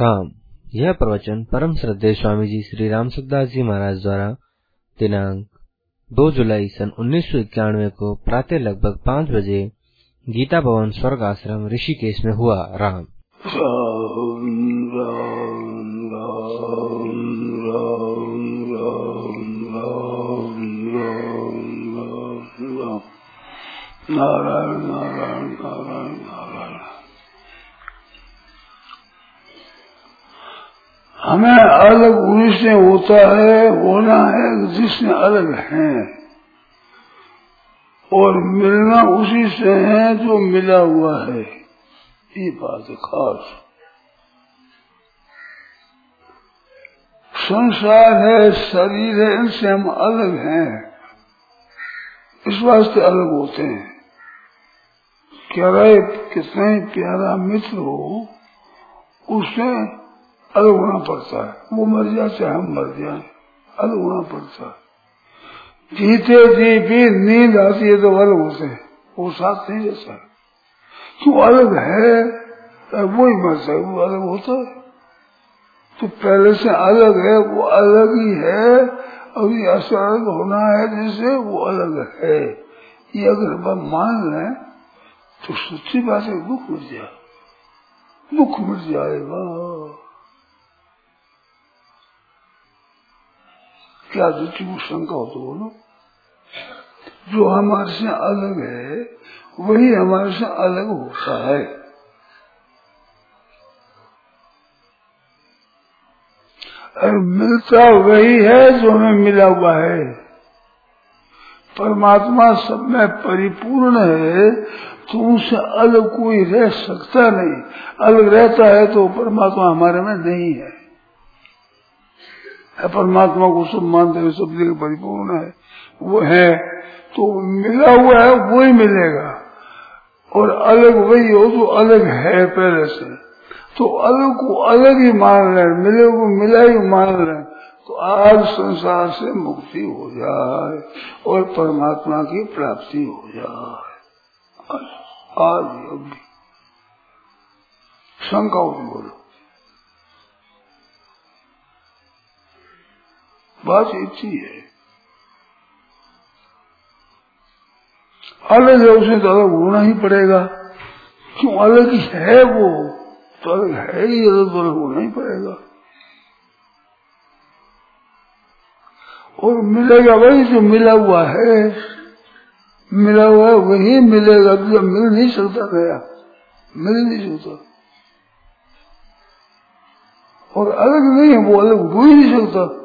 राम यह प्रवचन परम श्रद्धेय स्वामी जी श्री राम सुखदास जी महाराज द्वारा दिनांक 2 जुलाई सन उन्नीस सौ इक्यानवे को प्रातः लगभग पाँच बजे गीता भवन स्वर्ग आश्रम ऋषिकेश में हुआ राम नारायण हमें अलग उन्हीं से होता है, होना है जिसने अलग है। और मिलना उसी से है जो मिला हुआ है। ये बात है खास। संसार है, शरीर है, इनसे हम अलग हैं। इस वास्ते अलग होते हैं। क्या कितना प्यारा मित्र हो उससे अलग होना पड़ता है वो मर जाए चाहे हम मर जाए। अलग होना पड़ता है जीते जी भी नींद आती है तो अलग होते हैं वो साथ नहीं रहता तू अलग है वो ही मरता है वो अलग होता है। तो पहले से अलग है, वो अलग ही है। अभी ऐसा अलग होना है जैसे वो अलग है। ये अगर हम मान लें तो सच्ची बात है, दुख मिट जाए। दुख मिट जाएगा। क्या रुचि को शंका हो तो बोलो जो हमारे से अलग है, वही हमारे से अलग होता है। और मिलता वही है जो हमें मिला हुआ है। परमात्मा सब में परिपूर्ण है तो उनसे अलग कोई रह सकता नहीं। अलग रहता है तो परमात्मा हमारे में नहीं है। परमात्मा को सब मानते हैं सब जगह परिपूर्ण है, वो है तो मिला हुआ है वो ही मिलेगा। और अलग वही हो तो अलग है पहले से। तो अलग को अलग ही मान रहे मिले को मिला ही मान रहे तो आज संसार से मुक्ति हो जाए और परमात्मा की प्राप्ति हो जाए। आज अभी। शंका बोलो बात इच्छी है अलग है उसे तो अलग होना ही पड़ेगा। क्यों? अलग ही है वो तो अलग है ही अलग तो अलग होना ही पड़ेगा। और मिलेगा वही जो मिला हुआ है। मिला हुआ है, वही मिलेगा। तो मिल नहीं सकता गया। मिल नहीं सकता। और अलग नहीं है, वो अलग हो ही नहीं सकता।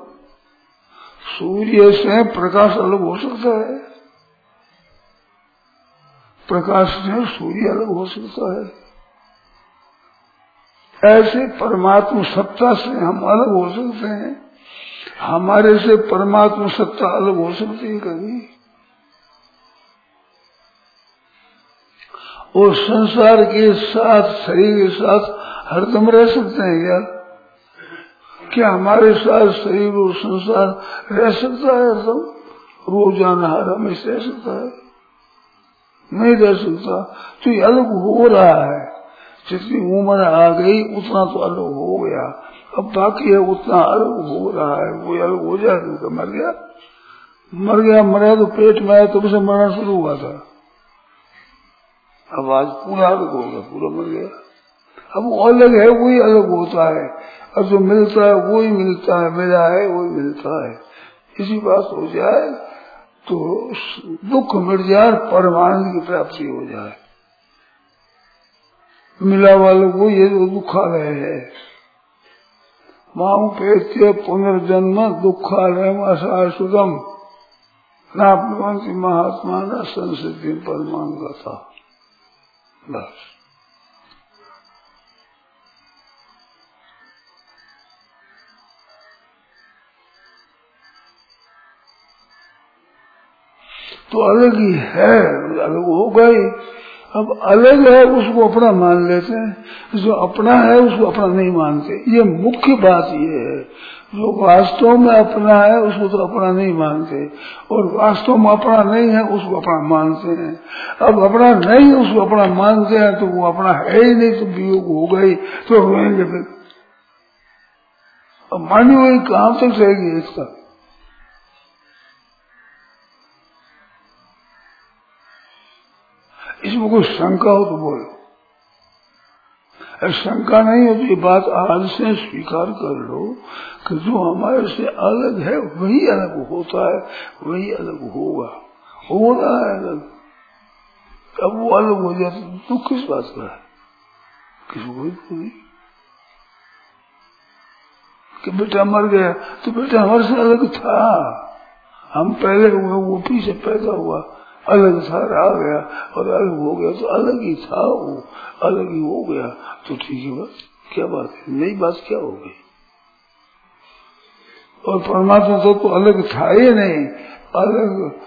सूर्य से प्रकाश अलग हो सकता है। प्रकाश से सूर्य अलग हो सकता है। ऐसे परमात्मा सत्ता से हम अलग हो सकते हैं। हमारे से परमात्मा सत्ता अलग हो सकती है कभी। और संसार के साथ, शरीर के साथ हरदम रह सकते हैं क्या? क्या हमारे साथ शरीर और संसार रह सकता है, सब रोज़ाना हमेशा रह सकता है। नहीं रह सकता तो ये अलग हो रहा है। जितनी उम्र आ गई, उतना तो अलग हो गया। अब बाकी है, उतना अलग हो रहा है। वो अलग हो जाए तो मर गया। मर गया, मरा तो पेट में आया, तब से मरना शुरू हुआ था। अब आज पूरा अलग हो गया, पूरा मर गया। अब वो अलग है, वही अलग होता है। और जो मिलता है, वही मिलता है मिला है, वही मिलता है। इसी बात हो जाए तो दुख मिट जाए, परमानंद की प्राप्ति हो जाए। मिला वालों को ये जो दुखा रहे है। माऊ पेत्य पुनर्जन्म दुखालय अशाश्वतम नापवंती महात्मा न संस्कृति परमान था। बस। तो अलग ही है। अलग हो गई, अब अलग है, उसको अपना मान लेते हैं। जो अपना है, उसको अपना नहीं मानते। ये मुख्य बात ये है। जो वास्तव में अपना है, उसको तो अपना नहीं मानते। और वास्तव में अपना नहीं है, उसको अपना मानते हैं। अब अपना नहीं, उसको अपना मानते हैं तो वो अपना है ही नहीं तो वियोग हो गई। तो रोएँगे फिर अब मानी हुई कहाँ तक रहेगी एकता इसमें कोई शंका हो तो बोलो। शंका नहीं हो तो ये बात आज से स्वीकार कर लो कि जो हमारे से अलग है, वही अलग होता है, वही अलग होगा। हो रहा है अलग। अब वो अलग हो जाए तो किस बात का है? किसी को तो कि बेटा मर गया तो बेटा हमारे से अलग था। हम पहले हुए, वो पीछे पैदा हुआ। अलग था रह गया और अलग हो गया तो अलग ही था वो। अलग ही हो गया। तो ठीक है बस क्या बात है? नई बात क्या हो गई? और परमात्मा तो, तो अलग था ही नहीं। अलग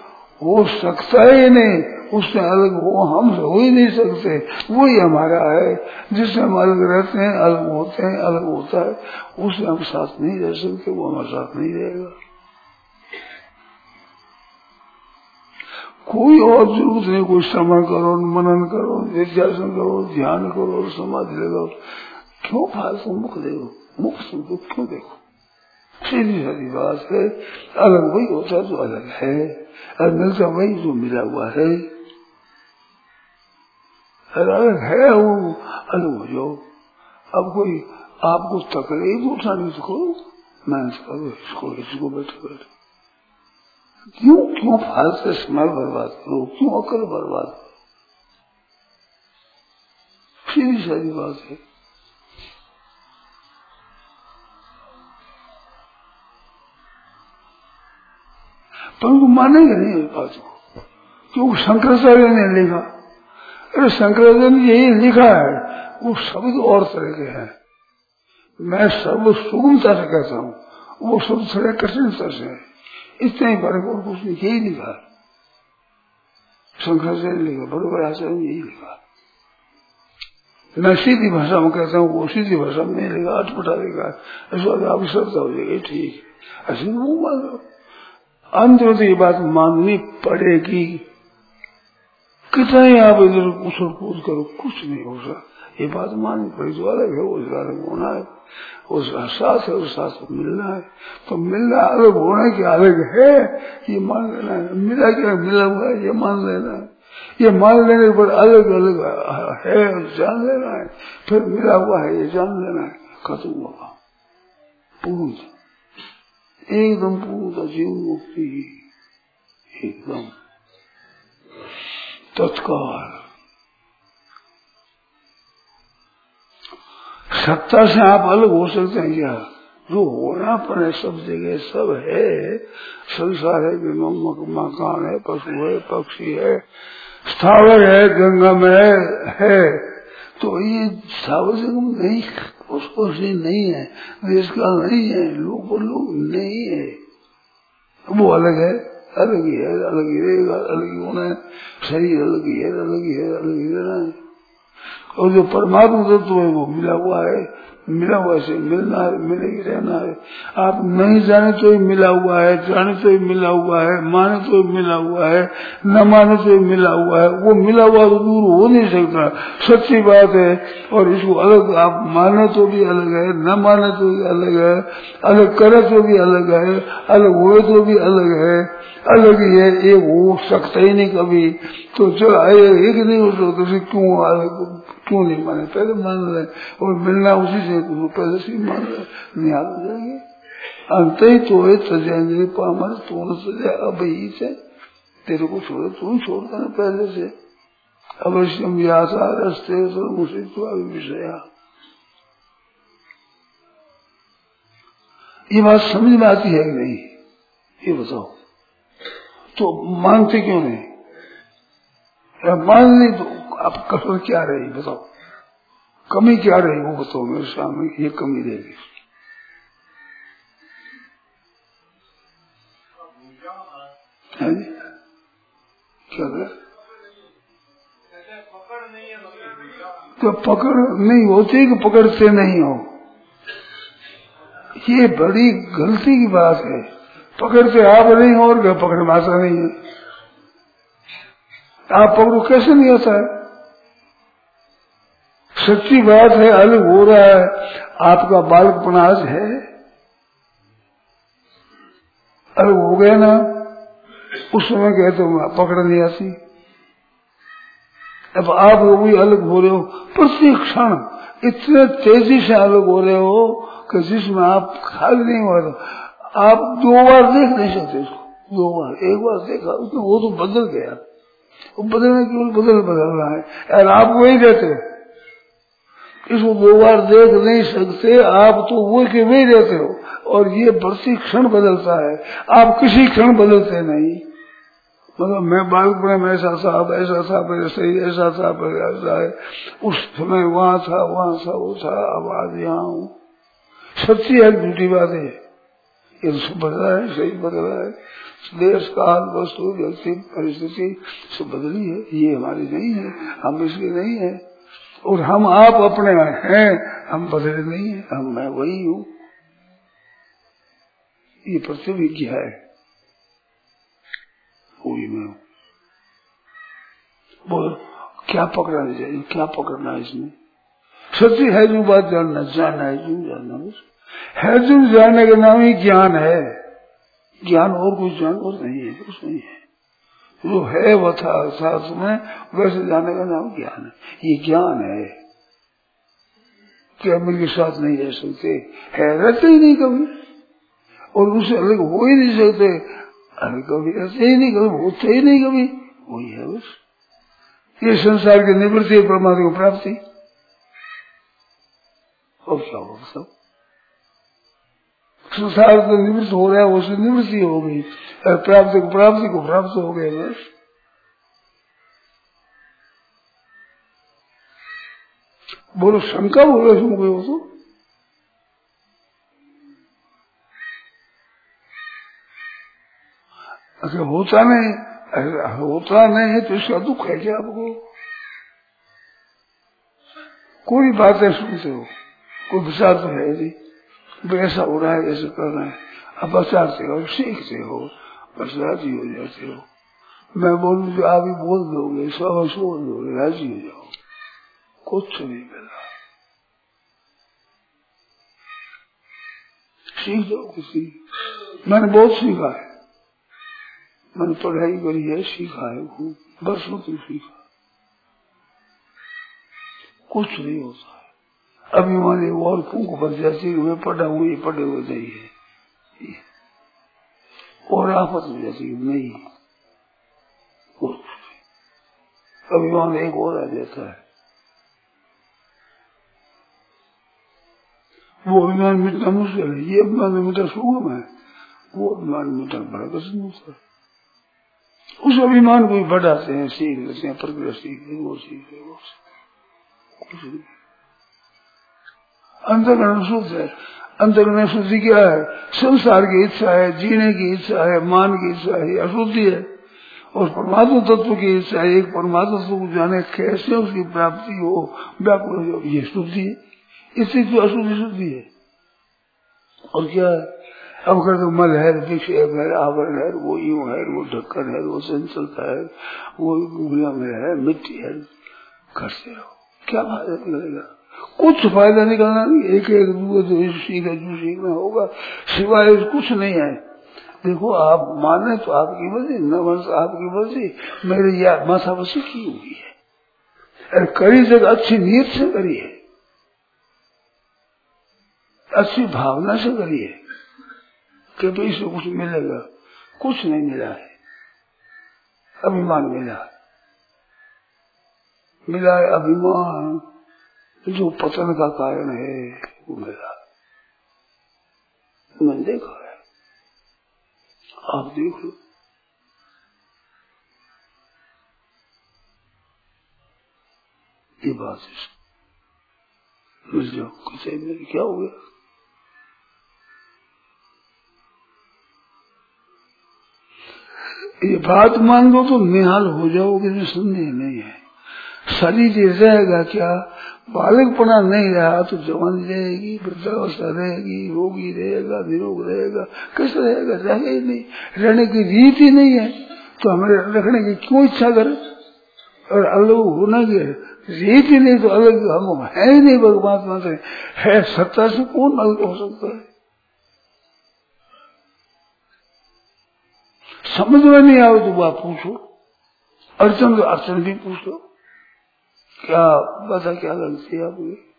हो सकता ही नहीं। उससे अलग हो हम हो ही नहीं सकते। वही हमारा है जिससे हम अलग रहते हैं अलग होते हैं अलग होता है। उससे हम साथ नहीं रह सकते वो हमारे साथ नहीं रहेगा। कोई और ज़रूरत नहीं, कोई श्रवण करो, मनन करो विद्यासन करो, ध्यान करो, समाधि लगाओ। क्यों फालतू मुख देखो? मुख सुनको क्यों देखो? सीधी सारी बात है, अलग वही होता जो अलग है, और मिलता वही जो मिला हुआ है। अलग है वो, अलग हो जाओ। अब कोई आपको तकलीफ़ उठानी तो करो, मैं इसको इसको बैठे बैठे क्यों क्यों फालतू समय बर्बाद करो? क्यों अकल बर्बाद करो? सीधी सारी बात है। परंतु मानेंगे नहीं इस बात को। क्योंकि शंकराचार्य ने लिखा। अरे शंकराचार्य ने यही लिखा है, वो शब्द और तरह के हैं। मैं सर्व सुगमता से कहता हूँ, वो शब्द थोड़े कठिनता से है। इतना ही फ़र्क और कुछ नहीं यही लिखा शंकराचार्य ने लिखा, बड़े बड़े आचार्य ने यही लिखा। मैं सीधी भाषा में कहता हूँ, वो सीधी भाषा में नहीं लिखा, अटपटा लिखा। इस बात आपकी श्रद्धा हो जाएगी ठीक। ऐसे वो मान लो अंत में तो ये बात माननी पड़ेगी। कितना ही आप इधर उछल कूद करो, कुछ नहीं हो सकता। ये बात माननी पड़ेगी जो अलग है, वो अलग होना है। उस साथ है, उस साथ मिलना है। तो मिलना अलग होना क्या अलग है, ये मान लेना है। मिला क्या मिला हुआ है, ये मान लेना है। ये मान लेने पर अलग अलग है, जान लेना है। फिर मिला हुआ है, ये जान लेना है। खत्म हुआ। पूर्ण। एकदम पूर्ण जीव मुक्ति। एकदम। तत्काल। सत्ता से आप अलग हो सकते हैं। क्या जो होना पर है सब जगह सब है। संसार है मकान है, पशु है, पक्षी है, स्थावर है गंगा में है। तो ये स्थावर जंगम नहीं, उसको से नहीं है देश का नहीं है, लोग लोग नहीं है। वो अलग है, अलग ही है, अलग ही रहेगा, अलग ही होना है। शरीर अलग ही है, अलग ही है, अलग ही रहना है। और जो परमात्मा तत्व है वो मिला हुआ है, मिला हुआ से मिलना है मिले ही रहना है। आप नहीं जाने तो ही मिला हुआ है, जाने तो ही मिला हुआ है, माने तो ही मिला हुआ है, न माने तो ही मिला हुआ है। वो मिला हुआ तो दूर हो नहीं सकता। सच्ची बात है, और इसको अलग, आप माने तो भी अलग है, न माने तो भी अलग है, अलग करे तो भी अलग है, अलग हुए तो भी अलग है, अलग ही है, ये हो सकता ही नहीं कभी। तो चलो एक नहीं हो सकता क्यों अलग क्यों नहीं माने? पहले मान रहे और मिलना उसी से पहले से मान रहे निहाल हो जाएँगे। अंत ही तो है तजेंद्र पामर तो न सजा अब ही से तेरे को छोड़े, तू छोड़ देना पहले से। अवश्यम यासा रस्ते मुझे तो विषया ये बात समझ में आती है कि नहीं? ये बताओ। तो मानते क्यों नहीं? मान नहीं तो अब कसर क्या रही, बताओ। कमी क्या रही, वो बताओ, मेरे सामने ये कमी रहेगी क्या तो पकड़ नहीं होती कि पकड़ते नहीं हो। ये बड़ी गलती की बात है। पकड़ते आप नहीं हो और पकड़ माता नहीं है। आप पकड़ो, कैसे नहीं होता है? सच्ची बात है अलग हो रहा है। आपका बालक आज है। अलग हो गया ना, उस समय कहे तो पकड़ नहीं आती अब आप लोग भी अलग हो रहे हो प्रति क्षण इतने तेज़ी से अलग हो रहे हो कि जिसमें आप खाली नहीं हो रहे आप दो बार देख नहीं सकते उसको। दो बार, एक बार देखा उसमें वो तो बदल गया। वो बदलने की बदल बदल रहा है। यार आप वही रहते इसको दो बार देख नहीं सकते, आप तो वो के वही रहते हो। और ये प्रति क्षण बदलता है। आप किसी क्षण बदलते नहीं। मतलब मैं बालक में ऐसा था, अब ऐसा था मेरे सही ऐसा था मेरे ऐसा है। उस समय वहाँ था वहाँ था, वो था, अब आज यहाँ हूँ। सच्ची है, झूठी बात है। ये तो बदला है, सही बदला है। देश, काल, वस्तु, व्यक्ति, परिस्थिति सब बदली है। ये हमारी नहीं है, हम इसके नहीं है। और हम आप अपने हैं। हम बदले नहीं है, हम मैं वही हूँ। ये प्रतिविज्ञा है। वही मैं हूँ बोलो क्या पकड़ना चाहिए क्या पकड़ना है इसमें? सच्ची है जो बात जानना जानना है जो जानना है जो जानने का नाम ही ज्ञान है। ज्ञान और कुछ जान और नहीं है, कुछ नहीं है। जो है वह था साथ में वैसे जाने का नाम ज्ञान है। ये ज्ञान है। क्या मिल के साथ नहीं रह सकते। है, रहते ही नहीं कभी। और उससे अलग हो ही नहीं सकते। अरे कभी रहते ही नहीं, कभी होते ही नहीं, कभी। वही है बस। ये संसार की निवृत्ति है परमात्मा को प्राप्ति। और क्या होगा सब? संसार तो निवृत्त हो रहा है उससे निवृत्ति हो गई। और प्राप्ति को प्राप्ति को प्राप्त हो गए बस बोलो, शंका बोलो सुन गए हो तो अगर होता नहीं, अगर होता नहीं है तो इसका दुख है क्या आपको? कोई बातें सुनते हो। कोई विचार तो है नहीं। ऐसा हो रहा है, ऐसा रहा है। अब बचाते हो, सीखते हो। बस राज़ी हो जाते हो। मैं बोलू जो आप ही बोल दोगे, सब छोड़ दोगे राज़ी हो जाओ। कुछ नहीं मिल सीख जाओ किसी। मैंने बहुत सीखा है। मैंने पढ़ाई करी है, सीखा है खूब। बरसों तक सीखा। कुछ नहीं होता है। अभी मैंने और फूक बच जाती है पढ़ा हुए, पढ़े हुए नहीं है और आफत हो जाती नहीं। अभिमान एक और आ जाता है। वो अभिमान मिटना मुश्किल है, ये अभिमान मिटना सुगम है, वो अभिमान मिटना बड़ा कठिन होता है। उस अभिमान को भी बढ़ाते हैं, सीख लेते हैं प्रक्रिया सीख वो सीख वो नहीं। अंतकरण शुद्ध है। अंतकरण शुद्धि क्या है? संसार की इच्छा है, जीने की इच्छा है, मान की इच्छा है अशुद्धि है। और परमात्मा तत्व की इच्छा है, एक परमात्मा तत्व को जाने कैसे उसकी प्राप्ति हो व्याकुल हो, ये शुद्धि है। इससे जो अशुद्धि शुद्धि है। और क्या है? अब कर तो मल है विक्षेप है आवरण है, वो यूँ है, वो ढक्कन है, वो संचलता है, वो गुड़िया में है, मिट्टी है। करते हो क्या फ़ायदा निकलेगा कुछ फ़ायदा निकलना नहीं एक एक जो सीखा जो सीखना होगा, सिवाय कुछ नहीं है। देखो, आप माने तो आपकी मर्ज़ी, न मन आपकी मर्ज़ी, मेरी यह माथावसी की हुई है। अरे करी जगह अच्छी नीयत से करी है। अच्छी भावना से करी है। कि भाई इससे कुछ मिलेगा, कुछ नहीं मिला है। अभिमान मिला। मिला है अभिमान। जो पतन का कारण है, वो मेरा। मैंने देखा है। आप देख लो। ये बात मिल कुछ मेरे? क्या हो गया? ये बात मान लो तो निहाल हो जाओगे संदेह नहीं है। शरीर रहेगा क्या? बालकपना नहीं रहा तो जवानी रहेगी, वृद्धावस्था रहेगी, रोगी रहेगा, निरोग रहेगा कैसे रहेगा रहेगा ही नहीं। रहने की रीत नहीं है। तो हमें रखने की क्यों इच्छा करे? और अलग होना की रीत नहीं तो अलग हम है ही नहीं भगवान से है सत्ता से कौन अलग हो सकता है? समझ में नहीं आओ तो बात पूछो। अर्चन तो भी पूछो। क्या बता क्या गलती आपकी?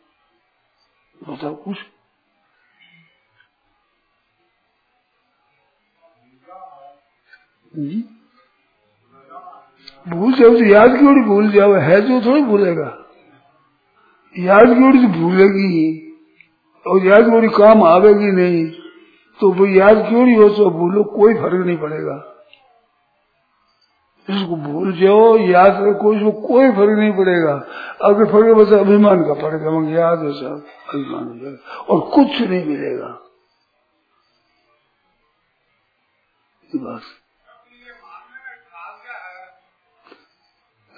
बताओ कुछ। हम्म? भूल जाओ तो याद क्यों नहीं भूल जाओ? है जो थोड़ी भूलेगा। याद क्यों नहीं भूलेगी और याद क्यों काम आवेगी नहीं। तो वो याद क्यों नहीं हो तो भूलो, कोई फ़र्क नहीं पड़ेगा। इसको भूल जाओ, याद रखो इसको कोई फ़र्क नहीं पड़ेगा। अगर फ़र्क बस अभिमान का पड़ेगा मगर याद है सब, अभिमान हो। जाएगा और कुछ नहीं मिलेगा। बस।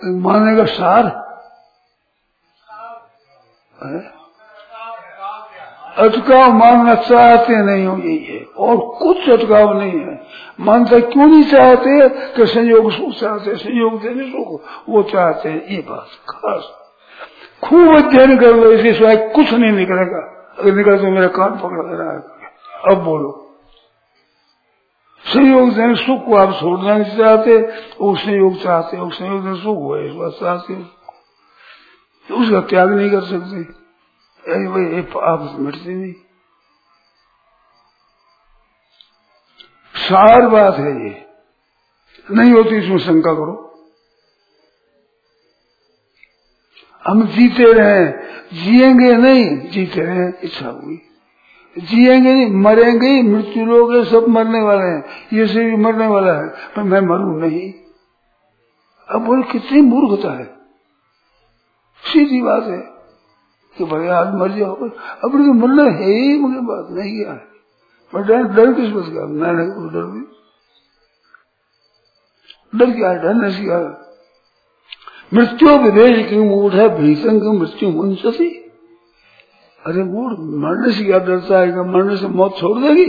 मानने का सार? है? अटकाव मानना चाहते नहीं हो यही है और कुछ अटकाव नहीं है। मानता क्यों नहीं चाहते? कि संयोग सुख चाहते संयोग देने सुख वो चाहते हैं। ये बात खास। खूब अध्ययन कर लो इसी सिवाय कुछ नहीं निकलेगा। अगर निकले तो मेरा कान पकड़ रहा है। अब बोलो। संयोग देने सुख को आप छोड़ना नहीं चाहते। वो संयोग चाहते वो संयोग सुख हुआ इस बात चाहते तो उसका त्याग नहीं कर सकते। भाई आप मिटते नहीं। सार बात है ये। नहीं होती इसमें शंका करो। हम जीते रहे, जिएँगे नहीं, जीते रहे, इच्छा हुई। जिएँगे नहीं, मरेंगे मृत्यु लोग सब मरने वाले हैं। ये भी मरने वाला है, पर मैं मरू नहीं। अब बोल कितनी मूर्खता है। सीधी बात है। कि भाई आज मर जाओ अब मरना है ही मुझे बात नहीं क्या है। पर डर डर किस बात का? मैं डर भी डर क्या डर नहीं सीखा मृत्यु विदेश की मूड है, भीषण की मृत्यु मुंशी अरे मूड मरने से क्या डरता है कि मरने से मौत छोड़ देगी।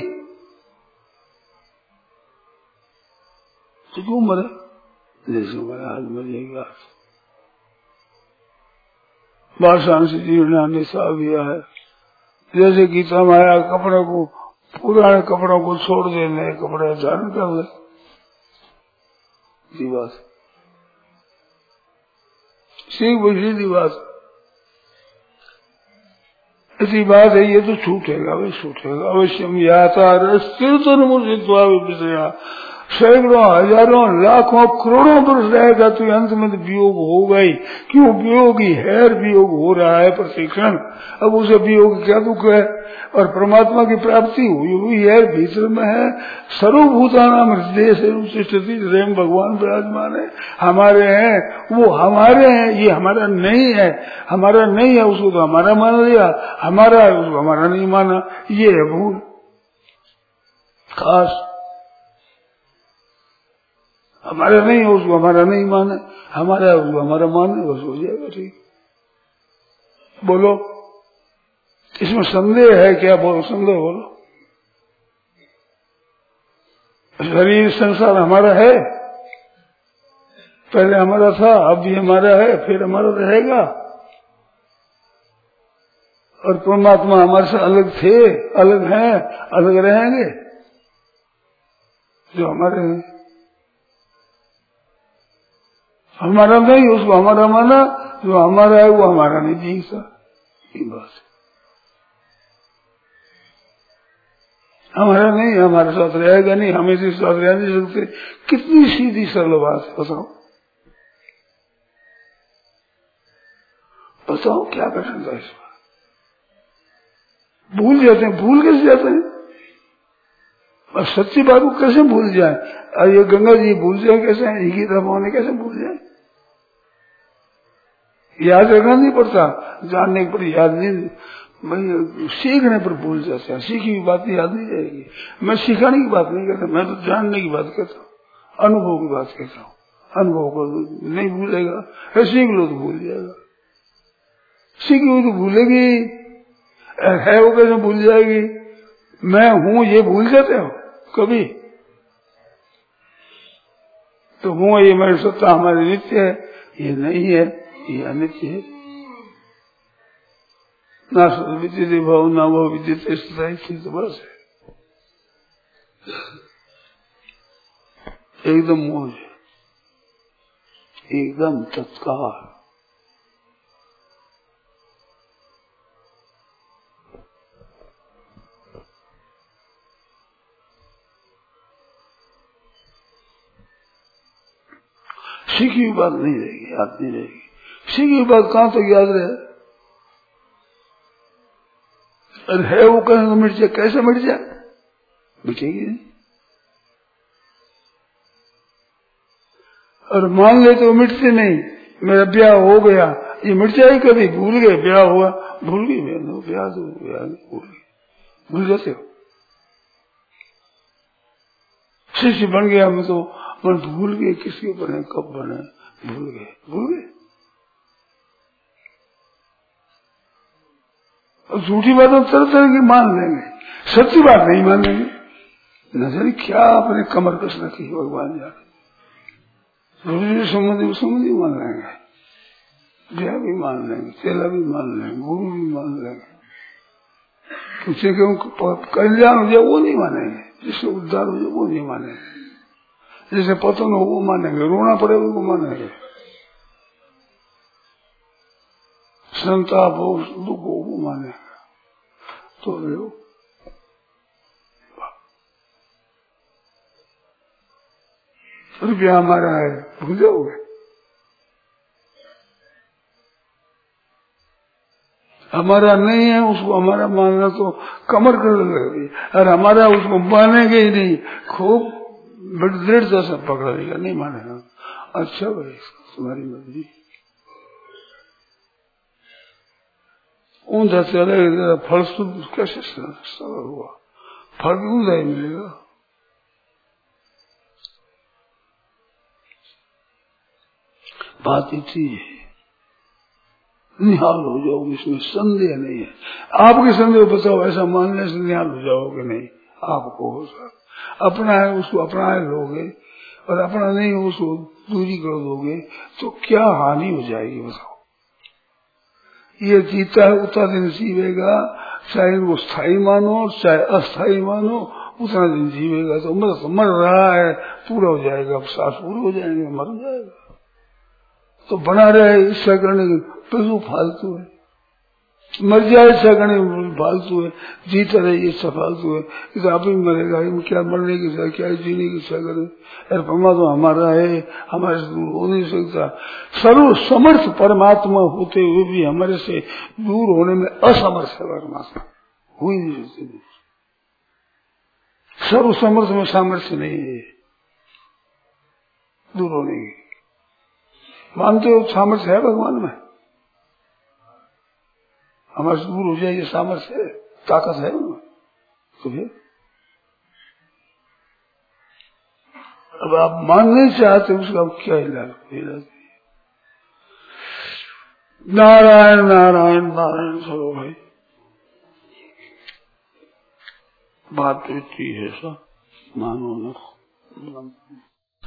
तो क्यों मरे? जैसे मरे, आज मर जाएगी आज। से जीवन ने दिया है। जैसे गीता माया कपड़े को, पुराने कपड़ों को छोड़ दे, नए कपड़े धारण कर ले। दिवस सीख बुझी दिवस ऐसी बात है, ये तो छूटेगा, अवश्य छूटेगा। अवश्य याता स्थिर तो विषया सैकड़ों हज़ारों, लाखों, करोड़ों वर्ष रहेगा तो अंत में तो वियोग होगा ही क्यों? वियोग ही है वियोग हो रहा है प्रशिक्षण। अब उसे वियोग क्या दुख है? और परमात्मा की प्राप्ति हुई हुई है, भीतर में है। सर्वभूता नाम हृदय से स्थिति हृदय भगवान विराजमान है। हमारे हैं, वो हमारे हैं, ये हमारा नहीं है। हमारा नहीं है, उसको तो हमारा मान लिया हमारा है, उसको हमारा नहीं माना। ये है भूल। खास हमारा नहीं है उसको हमारा नहीं माने। हमारा है, उसको हमारा माने, बस हो जाएगा, ठीक। बोलो। इसमें संदेह है क्या बोलो, संदेह बोलो। शरीर संसार हमारा है। पहले हमारा था, अब भी हमारा है, फिर हमारा रहेगा। और परमात्मा हमारे से अलग थे, अलग हैं, अलग रहेंगे। जो हमारे हैं। हमारा नहीं, उसको हमारा माना, जो हमारा है वो हमारा नहीं जी ये बात हमारा नहीं, हमारे साथ रहेगा नहीं, हमें इसी साथ रह नहीं सकते। कितनी सीधी सरल बात है, बताओ। बताओ क्या कठिन था इस इसमें भूल जाते हैं, भूल कैसे जाते हैं? और सच्ची बात को कैसे भूल जाए? और ये गंगा जी भूल जाए कैसे? ये गीता भवन कैसे भूल जाए? याद रखना नहीं पड़ता। जानने पर याद नहीं सीखने पर भूल जाते हैं। सीखी हुई बात याद नहीं जाएगी। मैं सिखाने की बात नहीं करता। मैं तो जानने की बात करता हूँ। अनुभव की बात कहता हूँ। अनुभव को नहीं भूलेगा। सीख लो तो भूल जाएगा। सीखी हुई तो भूलेगी। है वो कैसे भूल जाएगी? मैं हूँ, ये भूल जाते हो? कभी। तो हूँ ये मेरी सत्ता हमारी नित्य है, ये नहीं है, ये अनित्य है। ना विद्युत भाव, ना वो विद्युत स्थित बस है। एकदम मौज एकदम तत्काल। सीखी हुई बात नहीं रहेगी, याद नहीं रहेगी। सीखी हुई बात कहाँ तक याद रहे? अरे है वो कहें तो मिट जाए? कैसे मिट जाए? मिटेगी नहीं। और मान ले तो मिटते नहीं। मेरा ब्याह हो गया। ये मिट जाए कभी? भूल गए, ब्याह हुआ। भूल गई मैं ब्याह तो ब्याह भूल गई। भूल जाते हो? शिष्य बन गया मैं तो मन भूल गए, किसके बने कब बने भूल गए। भूल गए? झूठी बात हम तरह तरह की मान लेंगे। सच्ची बात नहीं मान लेंगे नज़र क्या अपने कमर कस रखी है भगवान जाने संबंधी संबंधी मान लेंगे। ब्याह भी मान लेंगे, चेला भी मान लेंगे गुरु भी मान लेंगे। किसी के कल्याण हो जाए, वो नहीं मानेंगे। जिससे उद्धार हो जाए, वो नहीं मानेंगे। जैसे पतन हो, वो मानेंगे, रोना पड़े वो मानेंगे। संताप हो, दुख हो, वो मानेंगे। तो लोग रुपया हमारा है, भूल जाओगे? हमारा नहीं है, उसको हमारा मानना तो कमर कर लगेगी और हमारा उसको मानेंगे ही नहीं। खूब दृढ़ता से पकड़ लेगा नहीं मानेगा अच्छा भाई, तुम्हारी मर्ज़ी। ऊंधा चले फल कैसे सरल हुआ। फल भी ऊंधा ही मिलेगा। बात इतनी है। निहाल हो जाओगे, इसमें संदेह नहीं है। आपके संदेह बताओ ऐसा मानने से निहाल हो जाओगे, नहीं। आपको हो सर अपना है, उसको अपना लोगे, और अपना नहीं हो, उसको दूरी कर दोगे तो क्या हानि हो जाएगी बताओ। ये जीता है, उतना दिन जीवेगा, चाहे वो स्थायी मानो, चाहे अस्थायी मानो, उतना दिन जीवेगा। तो मर मर रहा है, पूरा हो जाएगा सास पूरे हो जाएँगे, मर जाएगा। तो बना रहे इच्छा करने की पशु फालतू है। मर जाए करने फालतू है जीता रहे इच्छा फालतू है। इस आप ही मरेगा क्या मरने की इच्छा क्या जीने की इच्छा करे? अरे परमात्मा तो हमारा है, हमारे से दूर हो नहीं सकता। सर्व समर्थ परमात्मा होते हुए भी हमारे से दूर होने में असमर्थ है परमात्मा। हो ही नहीं सकते। सर्व समर्थ में सामर्थ्य नहीं है। दूर होने की। मानते हो सामर्थ्य है भगवान में? हमारे दूर हो जाए ये सामर्थ्य ताकत है उनमें। तो फिर अब आप मान नहीं चाहते उसका क्या इलाज इलाज नारायण नारायण नारायण चलो भाई। बात तो इतनी है, सर। मानो ना।